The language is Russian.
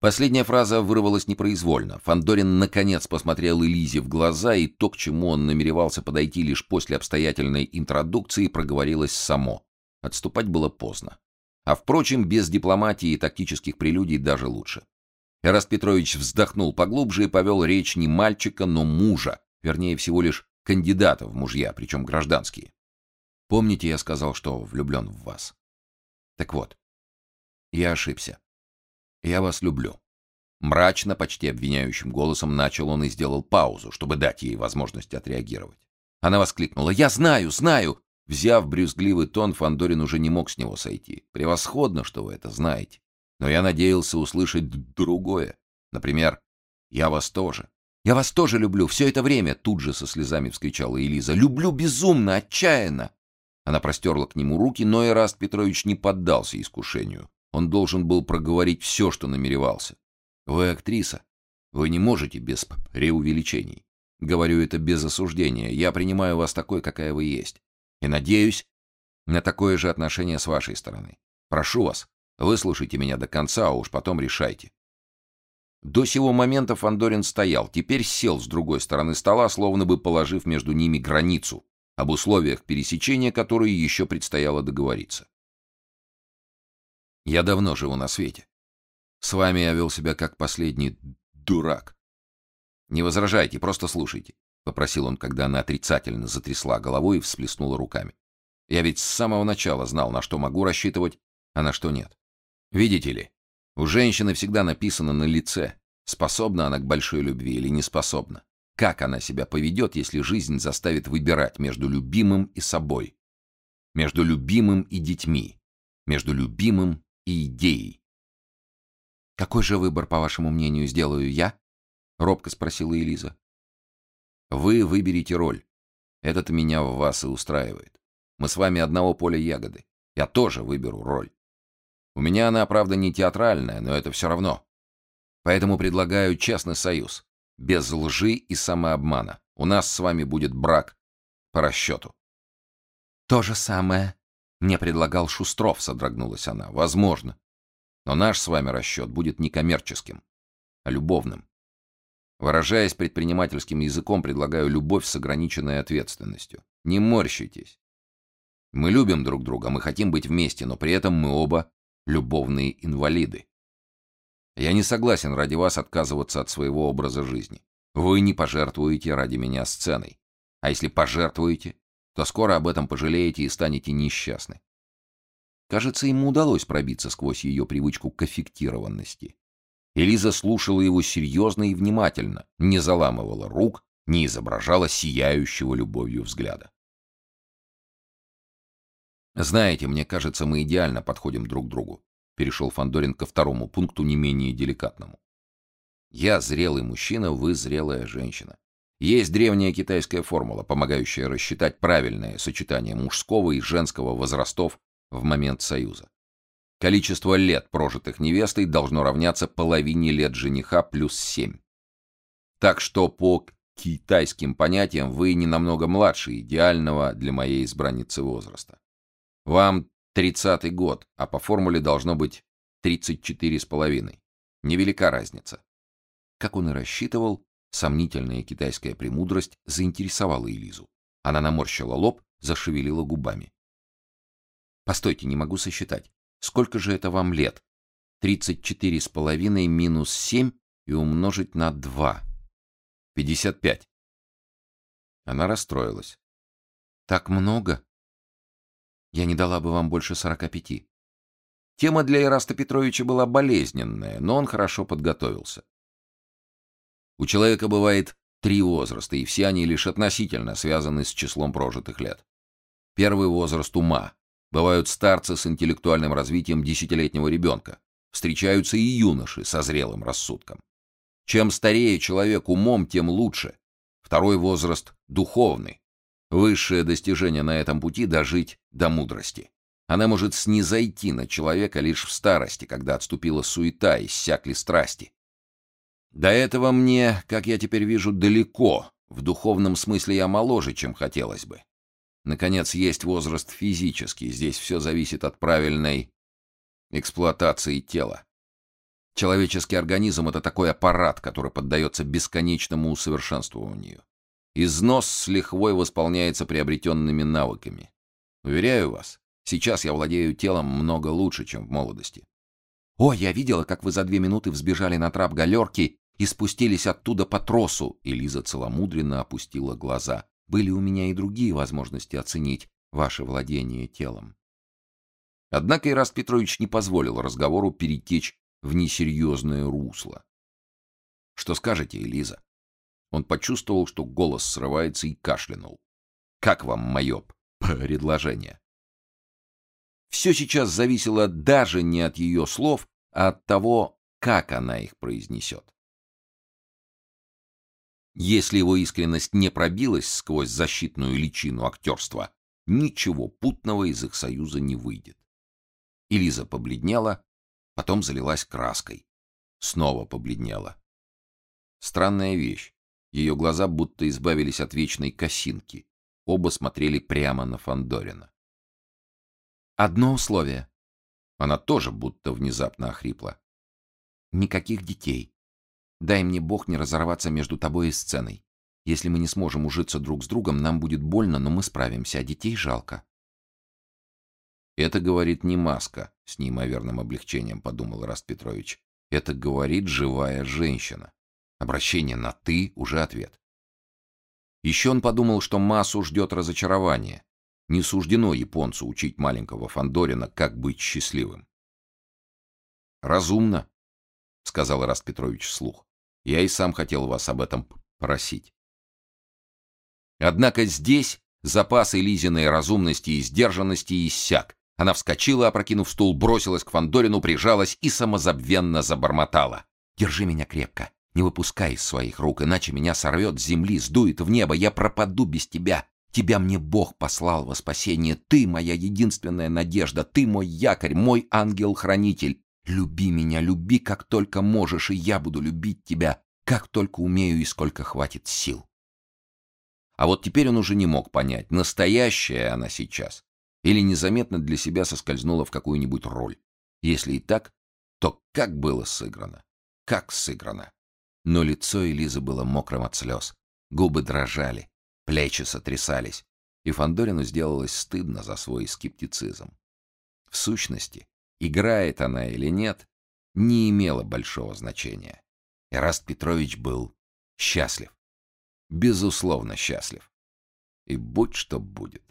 Последняя фраза вырвалась непроизвольно. Фандорин наконец посмотрел Элизе в глаза, и то, к чему он намеревался подойти лишь после обстоятельной интродукции, проговорилось само. Отступать было поздно. А впрочем, без дипломатии и тактических прелюдий даже лучше. Эраст Петрович вздохнул поглубже и повел речь не мальчика, но мужа, вернее, всего лишь кандидата в мужья, причем гражданские. Помните, я сказал, что влюблен в вас? Так вот, я ошибся. Я вас люблю. Мрачно, почти обвиняющим голосом начал он и сделал паузу, чтобы дать ей возможность отреагировать. Она воскликнула: "Я знаю, знаю!" Взяв брюзгливый тон, Фандорин уже не мог с него сойти. Превосходно, что вы это знаете. Но я надеялся услышать другое. Например, я вас тоже. Я вас тоже люблю все это время, тут же со слезами вскричала Элиза. Люблю безумно, отчаянно. Она простерла к нему руки, но Эраст Петрович не поддался искушению. Он должен был проговорить все, что намеревался. Вы актриса. Вы не можете без преувеличений. Говорю это без осуждения. Я принимаю вас такой, какая вы есть. И надеюсь на такое же отношение с вашей стороны. Прошу вас, выслушайте меня до конца, а уж потом решайте. До сего момента Фандорин стоял, теперь сел с другой стороны стола, словно бы положив между ними границу, об условиях пересечения которой еще предстояло договориться. Я давно живу на свете. С вами я вел себя как последний дурак. Не возражайте, просто слушайте, попросил он, когда она отрицательно затрясла головой и всплеснула руками. Я ведь с самого начала знал, на что могу рассчитывать, а на что нет. Видите ли, у женщины всегда написано на лице, способна она к большой любви или не способна. Как она себя поведет, если жизнь заставит выбирать между любимым и собой, между любимым и детьми, между любимым и идеей. «Какой же выбор, по вашему мнению, сделаю я?» — робко спросила Элиза. «Вы выберете роль. Это-то меня в вас и устраивает. Мы с вами одного поля ягоды. Я тоже выберу роль. У меня она, правда, не театральная, но это все равно. Поэтому предлагаю честный союз, без лжи и самообмана. У нас с вами будет брак по расчету». «То же самое мне предлагал Шустров, содрогнулась она. Возможно. Но наш с вами расчет будет не коммерческим, а любовным. Выражаясь предпринимательским языком, предлагаю любовь с ограниченной ответственностью. Не морщитесь. Мы любим друг друга, мы хотим быть вместе, но при этом мы оба любовные инвалиды. Я не согласен ради вас отказываться от своего образа жизни. Вы не пожертвуете ради меня сценой. А если пожертвуете, то скоро об этом пожалеете и станете несчастны. Кажется, ему удалось пробиться сквозь ее привычку к аффектированности. Элиза слушала его серьезно и внимательно, не заламывала рук, не изображала сияющего любовью взгляда. «Знаете, мне кажется, мы идеально подходим друг к другу», перешел Фандорин ко второму пункту, не менее деликатному. «Я зрелый мужчина, вы зрелая женщина. Есть древняя китайская формула, помогающая рассчитать правильное сочетание мужского и женского возрастов в момент союза. Количество лет, прожитых невестой, должно равняться половине лет жениха плюс семь. Так что по китайским понятиям вы не намного младше идеального для моей избранницы возраста. Вам тридцатый год, а по формуле должно быть тридцать четыре с половиной. Невелика разница. Как он и рассчитывал, Сомнительная китайская премудрость заинтересовала Элизу. Она наморщила лоб, зашевелила губами. Постойте, не могу сосчитать. Сколько же это вам лет? Тридцать четыре с половиной минус семь и умножить на два. Пятьдесят пять. Она расстроилась. Так много? Я не дала бы вам больше сорока пяти. Тема для Ираста Петровича была болезненная, но он хорошо подготовился. У человека бывает три возраста, и все они лишь относительно связаны с числом прожитых лет. Первый возраст ума. Бывают старцы с интеллектуальным развитием десятилетнего ребенка. Встречаются и юноши со зрелым рассудком. Чем старее человек умом, тем лучше. Второй возраст — духовный. Высшее достижение на этом пути — дожить до мудрости. Она может снизойти на человека лишь в старости, когда отступила суета, иссякли страсти. До этого мне, как я теперь вижу, далеко. В духовном смысле я моложе, чем хотелось бы. Наконец, есть возраст физический. Здесь все зависит от правильной эксплуатации тела. Человеческий организм — это такой аппарат, который поддается бесконечному усовершенствованию. Износ с лихвой восполняется приобретенными навыками. Уверяю вас, сейчас я владею телом много лучше, чем в молодости. О, я видела, как вы за две минуты взбежали на трап галерки и спустились оттуда по тросу. И целомудренно опустила глаза. Были у меня и другие возможности оценить ваше владение телом. Однако Ираст Петрович не позволил разговору перетечь в несерьезное русло. Что скажете, Элиза? Он почувствовал, что голос срывается и кашлянул. Как вам мое предложение? Все сейчас зависело даже не от ее слов, а от того, как она их произнесет. Если его искренность не пробилась сквозь защитную личину актерства, ничего путного из их союза не выйдет. Элиза побледнела, потом залилась краской. Снова побледнела. Странная вещь. Ее глаза будто избавились от вечной косинки. Оба смотрели прямо на Фандорина. Одно условие. Она тоже будто внезапно охрипла. Никаких детей. Дай мне Бог не разорваться между тобой и сценой. Если мы не сможем ужиться друг с другом, нам будет больно, но мы справимся, а детей жалко. Это говорит не маска, с неимоверным облегчением подумал Раст Петрович. Это говорит живая женщина. Обращение на ты уже ответ. Еще он подумал, что массу ждет разочарование. Не суждено японцу учить маленького Фандорина, как быть счастливым. Разумно, сказал Раст Петрович вслух. Я и сам хотел вас об этом просить. Однако здесь запасы Лизиной разумности и сдержанности иссяк. Она вскочила, опрокинув стул, бросилась к Фандорину, прижалась и самозабвенно забормотала: "Держи меня крепко, не выпускай из своих рук, иначе меня сорвет с земли, сдует в небо, я пропаду без тебя. Тебя мне Бог послал во спасение, ты моя единственная надежда, ты мой якорь, мой ангел-хранитель. Люби меня, люби как только можешь, и я буду любить тебя, как только умею и сколько хватит сил. А вот теперь он уже не мог понять, настоящая она сейчас или незаметно для себя соскользнула в какую-нибудь роль. Если и так, то как было сыграно? Как сыграно? Но лицо Элизы было мокрым от слез, губы дрожали, плечи сотрясались, и Фандорину сделалось стыдно за свой скептицизм. В сущности, играет она или нет, не имело большого значения. Эраст Петрович был счастлив. Безусловно счастлив. И будь что будет.